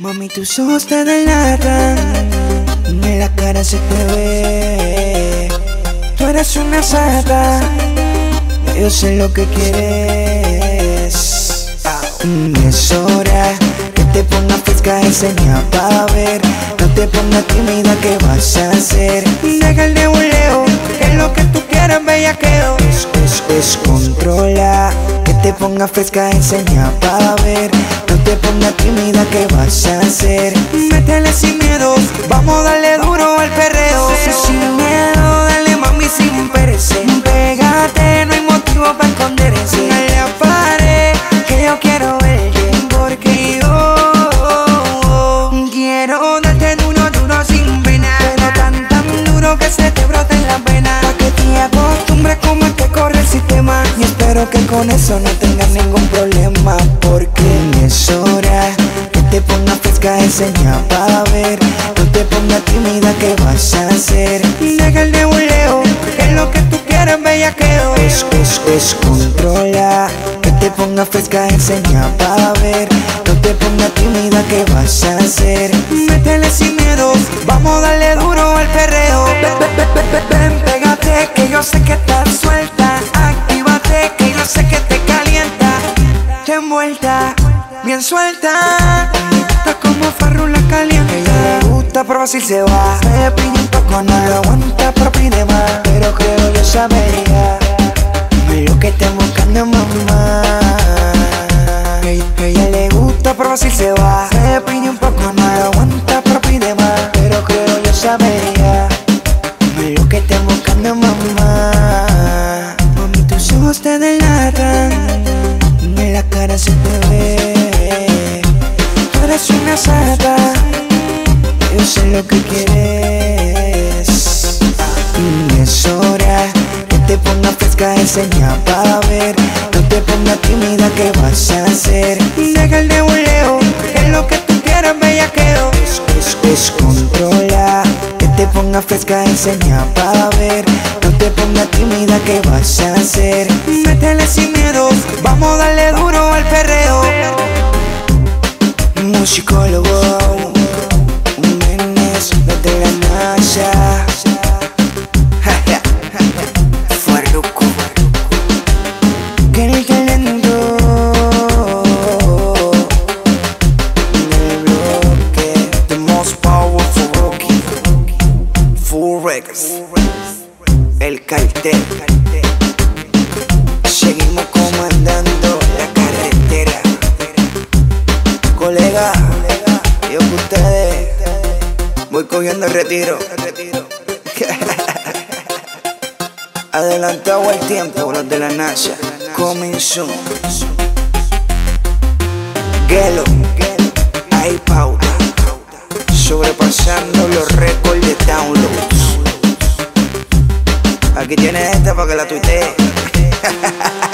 Mami, tus ojos te delatan, en la cara se te ve. Tú eres una sata, yo sé lo que quieres. Mm, es hora que te pongas fresca, enseña pa' ver. Te pongas tímida, ¿qué vas a hacer? Deja el nebuleo, que es lo que tú quieras, bellaqueo. Es, es, es controla, que te pongas fresca, enseña pa' ver. No te pongas tímida, ¿qué vas a hacer? Métele sin miedo, vamos a darle eso no tengas ningún problema. Porque es hora que te pongas fresca, enseña pa' ver. No te pongas tímida, ¿qué vas a hacer? Deja el nebuleo, que es lo que tú quieres, bellaqueo. Es, es, es controla, que te pongas fresca, enseña pa' ver. No te pongas tímida, ¿qué vas a hacer? Métele sin miedo, vamos a darle duro al perreo. Te envuelta, bien suelta. Está como farrula caliente. Ella le gusta, pero así se va. Se pide un poco, no lo aguanta, pero pide más. Pero creo yo sabería. Lo que están buscando, mamá. Ella, ella le gusta, pero así se va. Se Yo sé lo que quieres. Y es hora que te pongas fresca, enseña pa' ver. No te pongas tímida, ¿qué vas a hacer? Deja el nebuleo, que lo que tú quieras, bellaqueo. Es, es, es controla, que te pongas fresca, enseña pa' ver. No te pongas tímida, ¿qué vas a hacer? Métele sin miedo, vamos a darle duro al perreo. Musicólogo, full records, el cartel. Seguimos comandando la carretera. Colega, yo que ustedes voy cogiendo el retiro. Adelantado el tiempo, los de la NASA. Coming. Gelo sobrepasando los récords de downloads. Aquí tienes esta para que la tuitee.